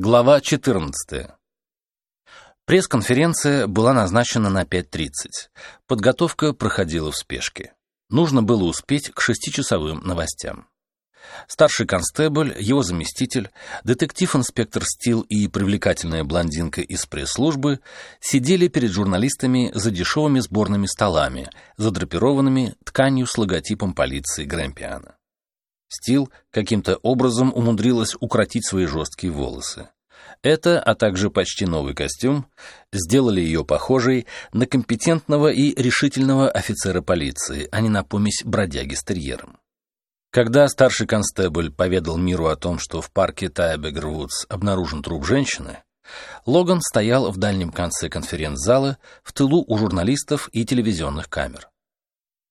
Глава 14. Пресс-конференция была назначена на 5.30. Подготовка проходила в спешке. Нужно было успеть к шестичасовым новостям. Старший констебль, его заместитель, детектив-инспектор Стил и привлекательная блондинка из пресс-службы сидели перед журналистами за дешевыми сборными столами, задрапированными тканью с логотипом полиции Грэмпиана. Стил каким-то образом умудрилась укротить свои жесткие волосы. Это, а также почти новый костюм, сделали ее похожей на компетентного и решительного офицера полиции, а не на помесь бродяги с терьером. Когда старший констебль поведал миру о том, что в парке Тайбегервудс обнаружен труп женщины, Логан стоял в дальнем конце конференц-зала, в тылу у журналистов и телевизионных камер.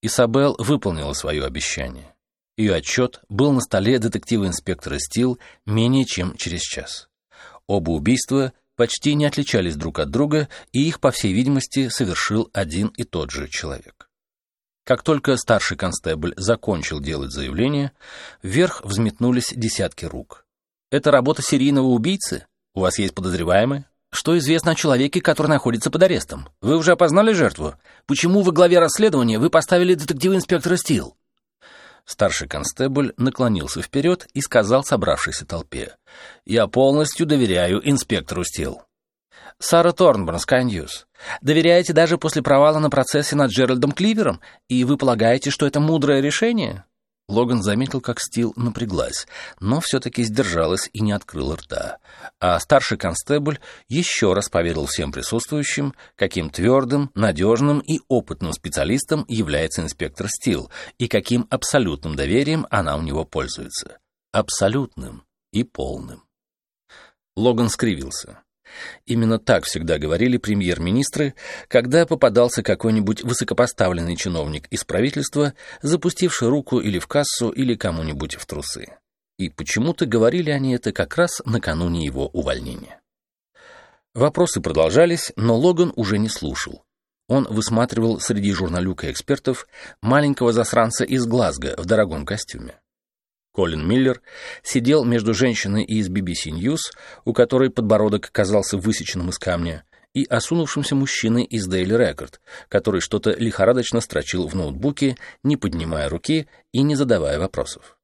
Исабел выполнила свое обещание. Ее отчет был на столе детектива-инспектора Стил менее чем через час. Оба убийства почти не отличались друг от друга, и их, по всей видимости, совершил один и тот же человек. Как только старший констебль закончил делать заявление, вверх взметнулись десятки рук. «Это работа серийного убийцы? У вас есть подозреваемые? Что известно о человеке, который находится под арестом? Вы уже опознали жертву? Почему во главе расследования вы поставили детектива-инспектора Стил?» Старший констебль наклонился вперед и сказал собравшейся толпе. «Я полностью доверяю инспектору Стил». «Сара Sky News. Доверяете даже после провала на процессе над Джеральдом Кливером? И вы полагаете, что это мудрое решение?» Логан заметил, как Стил напряглась, но все-таки сдержалась и не открыла рта. А старший констебль еще раз поведал всем присутствующим, каким твердым, надежным и опытным специалистом является инспектор Стил и каким абсолютным доверием она у него пользуется. Абсолютным и полным. Логан скривился. Именно так всегда говорили премьер-министры, когда попадался какой-нибудь высокопоставленный чиновник из правительства, запустивший руку или в кассу, или кому-нибудь в трусы. И почему-то говорили они это как раз накануне его увольнения. Вопросы продолжались, но Логан уже не слушал. Он высматривал среди журналюка экспертов маленького засранца из Глазго в дорогом костюме. Колин Миллер сидел между женщиной из BBC News, у которой подбородок казался высеченным из камня, и осунувшимся мужчиной из Daily Record, который что-то лихорадочно строчил в ноутбуке, не поднимая руки и не задавая вопросов.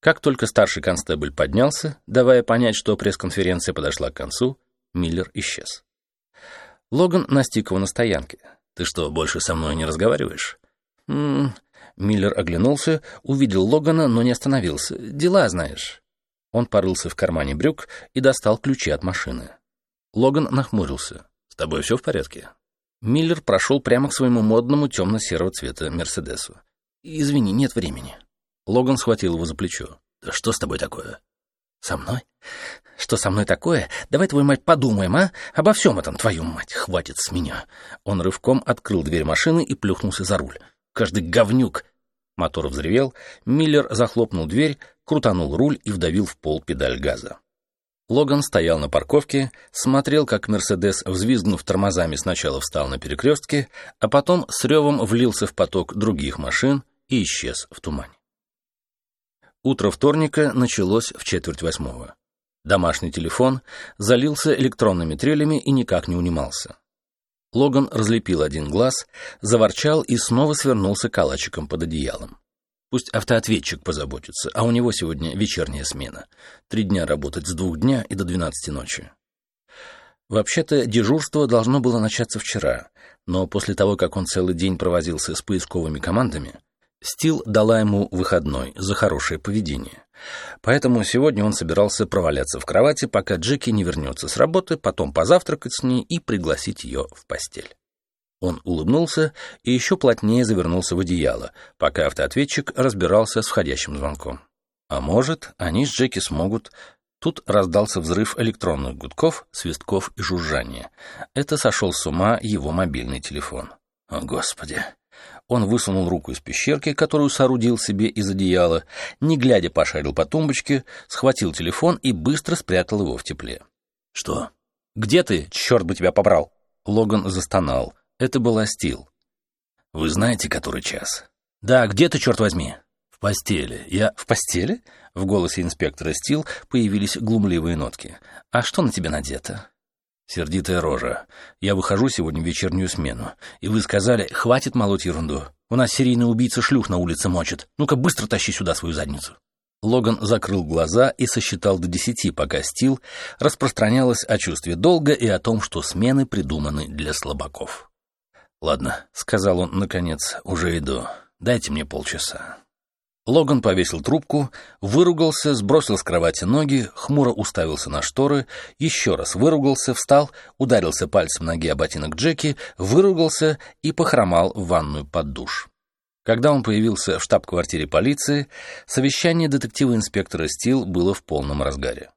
Как только старший констебль поднялся, давая понять, что пресс-конференция подошла к концу, Миллер исчез. Логан настиг его на стоянке. «Ты что, больше со мной не разговариваешь?» «М -м, Миллер оглянулся, увидел Логана, но не остановился. «Дела, знаешь». Он порылся в кармане брюк и достал ключи от машины. Логан нахмурился. «С тобой все в порядке?» Миллер прошел прямо к своему модному темно-серого цвета Мерседесу. «Извини, нет времени». Логан схватил его за плечо. «Да что с тобой такое?» «Со мной? Что со мной такое? Давай, твою мать, подумаем, а? Обо всем этом, твою мать, хватит с меня». Он рывком открыл дверь машины и плюхнулся за руль. Каждый говнюк. Мотор взревел, Миллер захлопнул дверь, крутанул руль и вдавил в пол педаль газа. Логан стоял на парковке, смотрел, как «Мерседес», взвизгнув тормозами, сначала встал на перекрестке, а потом с ревом влился в поток других машин и исчез в тумане. Утро вторника началось в четверть восьмого. Домашний телефон залился электронными трелями и никак не унимался. Логан разлепил один глаз, заворчал и снова свернулся калачиком под одеялом. Пусть автоответчик позаботится, а у него сегодня вечерняя смена. Три дня работать с двух дня и до двенадцати ночи. Вообще-то дежурство должно было начаться вчера, но после того, как он целый день провозился с поисковыми командами, Стил дала ему выходной за хорошее поведение. Поэтому сегодня он собирался проваляться в кровати, пока Джеки не вернется с работы, потом позавтракать с ней и пригласить ее в постель. Он улыбнулся и еще плотнее завернулся в одеяло, пока автоответчик разбирался с входящим звонком. А может, они с Джеки смогут... Тут раздался взрыв электронных гудков, свистков и жужжания. Это сошел с ума его мобильный телефон. О, Господи! Он высунул руку из пещерки, которую соорудил себе из одеяла, не глядя пошарил по тумбочке, схватил телефон и быстро спрятал его в тепле. «Что? Где ты? Черт бы тебя побрал!» Логан застонал. Это была Стил. «Вы знаете, который час?» «Да, где ты, черт возьми?» «В постели. Я в постели? В голосе инспектора Стил появились глумливые нотки. А что на тебе надето? Сердитая рожа. Я выхожу сегодня в вечернюю смену, и вы сказали, хватит молоть ерунду. У нас серийный убийца шлюх на улице мочит. Ну-ка быстро тащи сюда свою задницу. Логан закрыл глаза и сосчитал до десяти, пока Стил распространялось о чувстве долга и о том, что смены придуманы для слабаков. «Ладно», — сказал он, наконец, — «уже иду. Дайте мне полчаса». Логан повесил трубку, выругался, сбросил с кровати ноги, хмуро уставился на шторы, еще раз выругался, встал, ударился пальцем ноги о ботинок Джеки, выругался и похромал в ванную под душ. Когда он появился в штаб-квартире полиции, совещание детектива-инспектора Стил было в полном разгаре.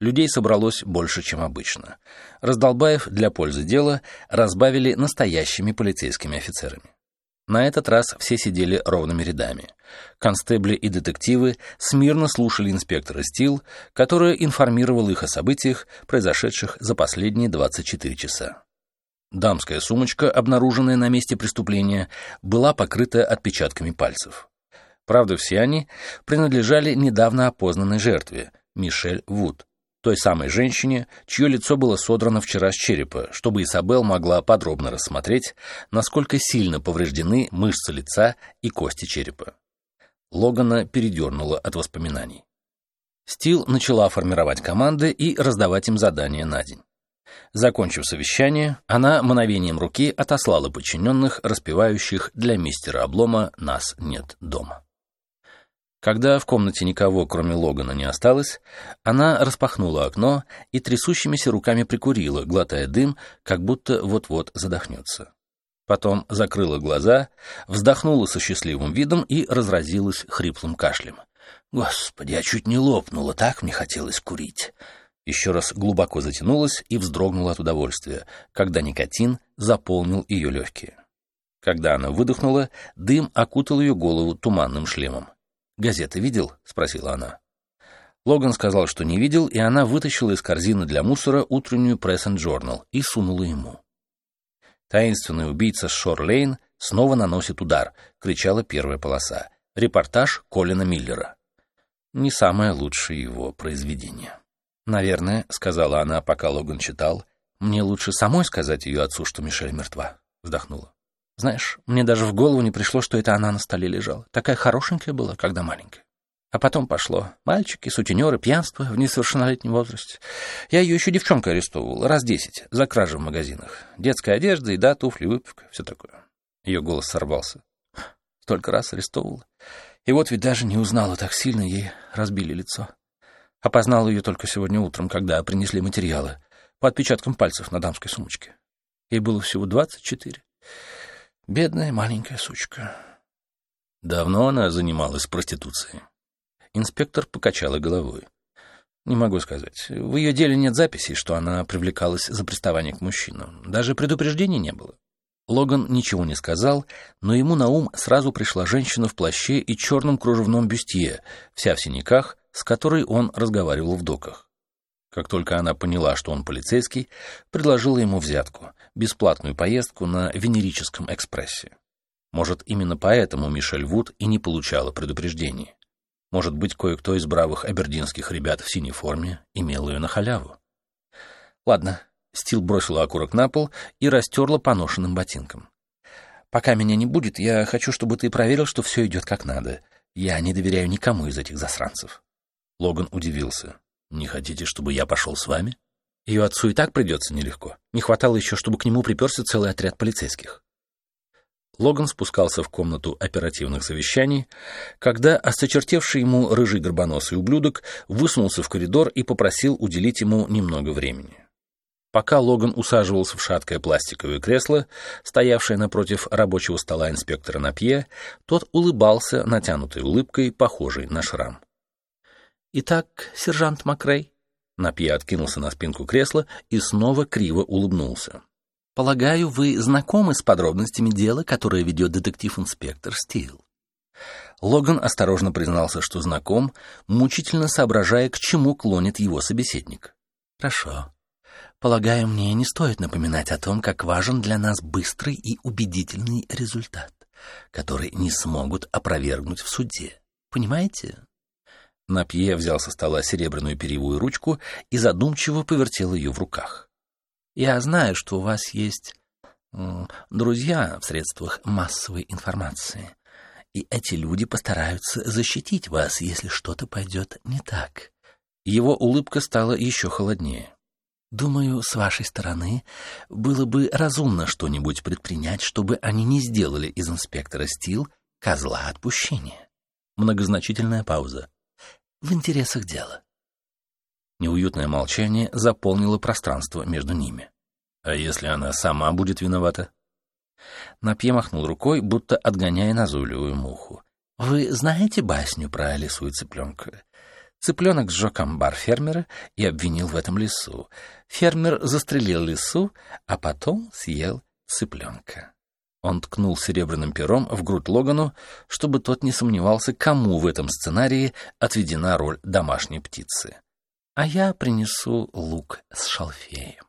Людей собралось больше, чем обычно. Раздолбаев для пользы дела разбавили настоящими полицейскими офицерами. На этот раз все сидели ровными рядами. Констебли и детективы смирно слушали инспектора Стил, которая информировала их о событиях, произошедших за последние 24 часа. Дамская сумочка, обнаруженная на месте преступления, была покрыта отпечатками пальцев. Правда, все они принадлежали недавно опознанной жертве, Мишель Вуд, той самой женщине, чье лицо было содрано вчера с черепа, чтобы Изабел могла подробно рассмотреть, насколько сильно повреждены мышцы лица и кости черепа. Логана передернула от воспоминаний. Стил начала формировать команды и раздавать им задания на день. Закончив совещание, она мановением руки отослала подчиненных, распевающих «Для мистера Облома нас нет дома». Когда в комнате никого, кроме Логана, не осталось, она распахнула окно и трясущимися руками прикурила, глотая дым, как будто вот-вот задохнется. Потом закрыла глаза, вздохнула со счастливым видом и разразилась хриплым кашлем. «Господи, я чуть не лопнула, так мне хотелось курить!» Еще раз глубоко затянулась и вздрогнула от удовольствия, когда никотин заполнил ее легкие. Когда она выдохнула, дым окутал ее голову туманным шлемом. «Газеты видел?» — спросила она. Логан сказал, что не видел, и она вытащила из корзины для мусора утреннюю Press and Journal и сунула ему. «Таинственный убийца Шор-Лейн снова наносит удар», — кричала первая полоса. Репортаж Колина Миллера. Не самое лучшее его произведение. «Наверное», — сказала она, пока Логан читал, — «мне лучше самой сказать ее отцу, что Мишель мертва», — вздохнула. Знаешь, мне даже в голову не пришло, что это она на столе лежала. Такая хорошенькая была, когда маленькая. А потом пошло. Мальчики, сутенеры, пьянство в несовершеннолетнем возрасте. Я ее еще девчонкой арестовывал, раз десять, за кражи в магазинах. Детская одежда, еда, туфли, выпивка, все такое. Ее голос сорвался. Столько раз арестовывал. И вот ведь даже не узнала, так сильно ей разбили лицо. Опознал ее только сегодня утром, когда принесли материалы по отпечаткам пальцев на дамской сумочке. Ей было всего двадцать четыре. Бедная маленькая сучка. Давно она занималась проституцией. Инспектор покачала головой. Не могу сказать. В ее деле нет записей, что она привлекалась за приставание к мужчинам. Даже предупреждений не было. Логан ничего не сказал, но ему на ум сразу пришла женщина в плаще и черном кружевном бюстье, вся в синяках, с которой он разговаривал в доках. Как только она поняла, что он полицейский, предложила ему взятку, бесплатную поездку на Венерическом экспрессе. Может, именно поэтому Мишель Вуд и не получала предупреждений. Может быть, кое-кто из бравых абердинских ребят в синей форме имел ее на халяву. Ладно, Стил бросила окурок на пол и растерла поношенным ботинком. «Пока меня не будет, я хочу, чтобы ты проверил, что все идет как надо. Я не доверяю никому из этих засранцев». Логан удивился. «Не хотите, чтобы я пошел с вами?» Ее отцу и так придется нелегко. Не хватало еще, чтобы к нему приперся целый отряд полицейских. Логан спускался в комнату оперативных совещаний, когда осточертевший ему рыжий горбоносый ублюдок высунулся в коридор и попросил уделить ему немного времени. Пока Логан усаживался в шаткое пластиковое кресло, стоявшее напротив рабочего стола инспектора Напье, тот улыбался натянутой улыбкой, похожей на шрам. «Итак, сержант Макрей?» Напье откинулся на спинку кресла и снова криво улыбнулся. «Полагаю, вы знакомы с подробностями дела, которое ведет детектив-инспектор Стил?» Логан осторожно признался, что знаком, мучительно соображая, к чему клонит его собеседник. «Хорошо. Полагаю, мне не стоит напоминать о том, как важен для нас быстрый и убедительный результат, который не смогут опровергнуть в суде. Понимаете? Напье взял со стола серебряную перьевую ручку и задумчиво повертел ее в руках. «Я знаю, что у вас есть друзья в средствах массовой информации, и эти люди постараются защитить вас, если что-то пойдет не так». Его улыбка стала еще холоднее. «Думаю, с вашей стороны было бы разумно что-нибудь предпринять, чтобы они не сделали из инспектора Стил козла отпущения». Многозначительная пауза в интересах дела. Неуютное молчание заполнило пространство между ними. А если она сама будет виновата? Напье махнул рукой, будто отгоняя назойливую муху. «Вы знаете басню про лису и цыпленка?» Цыпленок сжег амбар фермера и обвинил в этом лису. Фермер застрелил лису, а потом съел цыпленка. Он ткнул серебряным пером в грудь Логану, чтобы тот не сомневался, кому в этом сценарии отведена роль домашней птицы. А я принесу лук с шалфеем.